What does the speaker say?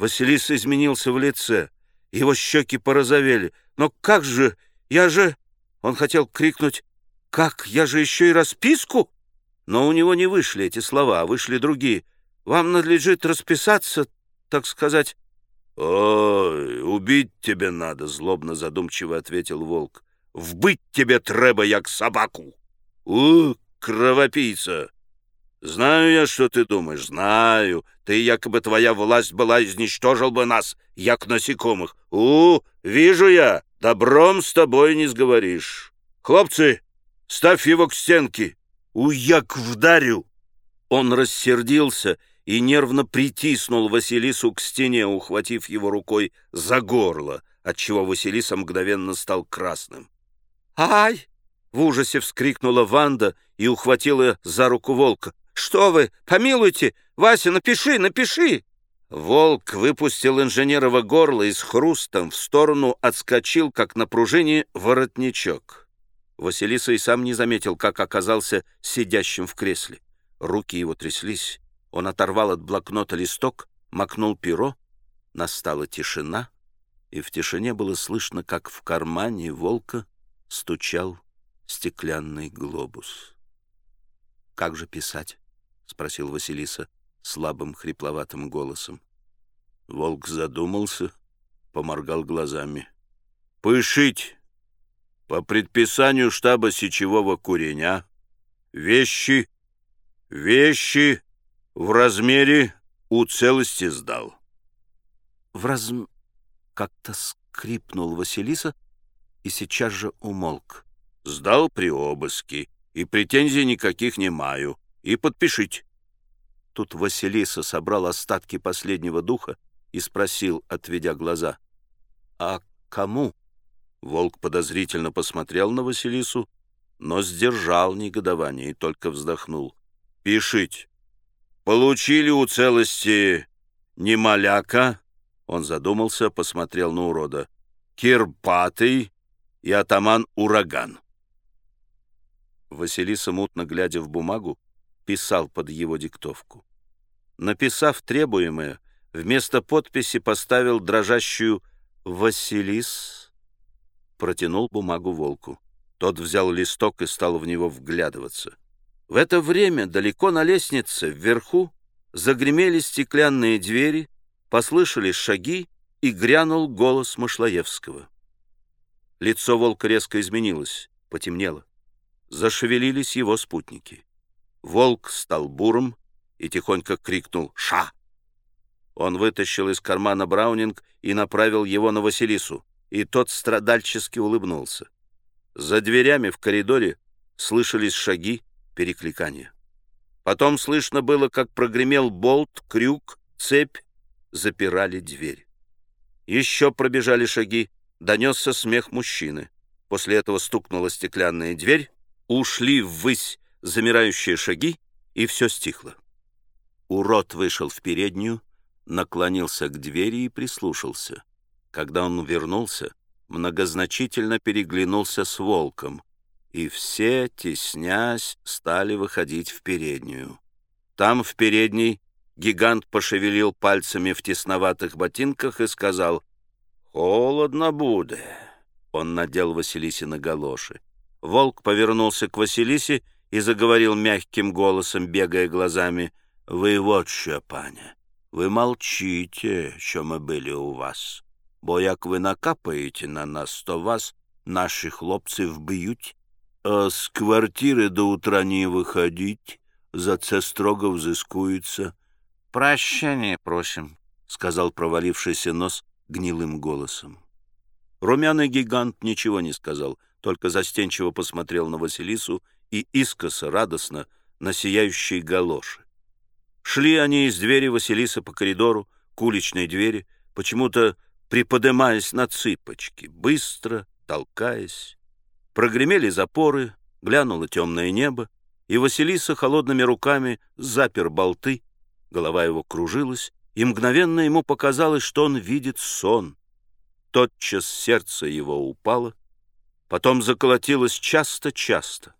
Василиса изменился в лице. Его щеки порозовели. «Но как же? Я же...» Он хотел крикнуть «Как? Я же еще и расписку?» Но у него не вышли эти слова, а вышли другие. «Вам надлежит расписаться, так сказать...» «Ой, убить тебе надо», — злобно задумчиво ответил волк. «Вбыть тебе треба, як собаку!» «У, кровопийца! Знаю я, что ты думаешь, знаю. Ты, якобы твоя власть была, изничтожил бы нас, як насекомых. У, вижу я, добром с тобой не сговоришь. Хлопцы, ставь его к стенке. У, як вдарю!» Он рассердился и нервно притиснул Василису к стене, ухватив его рукой за горло, отчего Василиса мгновенно стал красным. «Ай!» — в ужасе вскрикнула Ванда и ухватила за руку волка. «Что вы? Помилуйте! Вася, напиши, напиши!» Волк выпустил инженерово горло и с хрустом в сторону отскочил, как на пружине, воротничок. Василиса и сам не заметил, как оказался сидящим в кресле. Руки его тряслись. Он оторвал от блокнота листок, макнул перо. Настала тишина, и в тишине было слышно, как в кармане волка стучал стеклянный глобус. «Как же писать?» — спросил Василиса слабым хрипловатым голосом. Волк задумался, поморгал глазами. «Пышить! По предписанию штаба сечевого куреня. Вещи, вещи в размере у целости сдал». «В разм...» — как-то скрипнул Василиса и сейчас же умолк. «Сдал при обыске, и претензий никаких не маю. И подпишите». Тут Василиса собрал остатки последнего духа и спросил, отведя глаза, «А кому?» Волк подозрительно посмотрел на Василису, но сдержал негодование и только вздохнул. «Пишите. Получили у целости не маляка?» Он задумался, посмотрел на урода. «Кирпатый и атаман Ураган». Василиса, мутно глядя в бумагу, писал под его диктовку. Написав требуемое, вместо подписи поставил дрожащую «Василис», протянул бумагу волку. Тот взял листок и стал в него вглядываться. В это время далеко на лестнице, вверху, загремели стеклянные двери, послышались шаги и грянул голос Машлаевского. Лицо волка резко изменилось, потемнело. Зашевелились его спутники. Волк стал буром и тихонько крикнул «Ша!». Он вытащил из кармана Браунинг и направил его на Василису, и тот страдальчески улыбнулся. За дверями в коридоре слышались шаги, перекликания. Потом слышно было, как прогремел болт, крюк, цепь, запирали дверь. Еще пробежали шаги, донесся смех мужчины. После этого стукнула стеклянная дверь, ушли ввысь замирающие шаги, и все стихло. Урод вышел в переднюю, наклонился к двери и прислушался. Когда он вернулся, многозначительно переглянулся с волком, и все, теснясь, стали выходить в переднюю. Там, в передней, гигант пошевелил пальцами в тесноватых ботинках и сказал «Холодно будет». Он надел Василисе на галоши. Волк повернулся к Василисе и заговорил мягким голосом, бегая глазами. «Вы вот що, пане, ви молчите, що ми были у вас, бо як ви накапаєте на нас, то вас наші хлопці вб'ють, а з квартири до утра не виходіть, за це строго взыскуется». «Прощения просим», — сказал провалившийся нос гнилым голосом. Румяный гигант ничего не сказал — только застенчиво посмотрел на Василису и искоса радостно на сияющие галоши. Шли они из двери Василиса по коридору к уличной двери, почему-то приподымаясь на цыпочки, быстро толкаясь. Прогремели запоры, глянуло темное небо, и Василиса холодными руками запер болты, голова его кружилась, и мгновенно ему показалось, что он видит сон. Тотчас сердце его упало, Потом заколотилось часто-часто.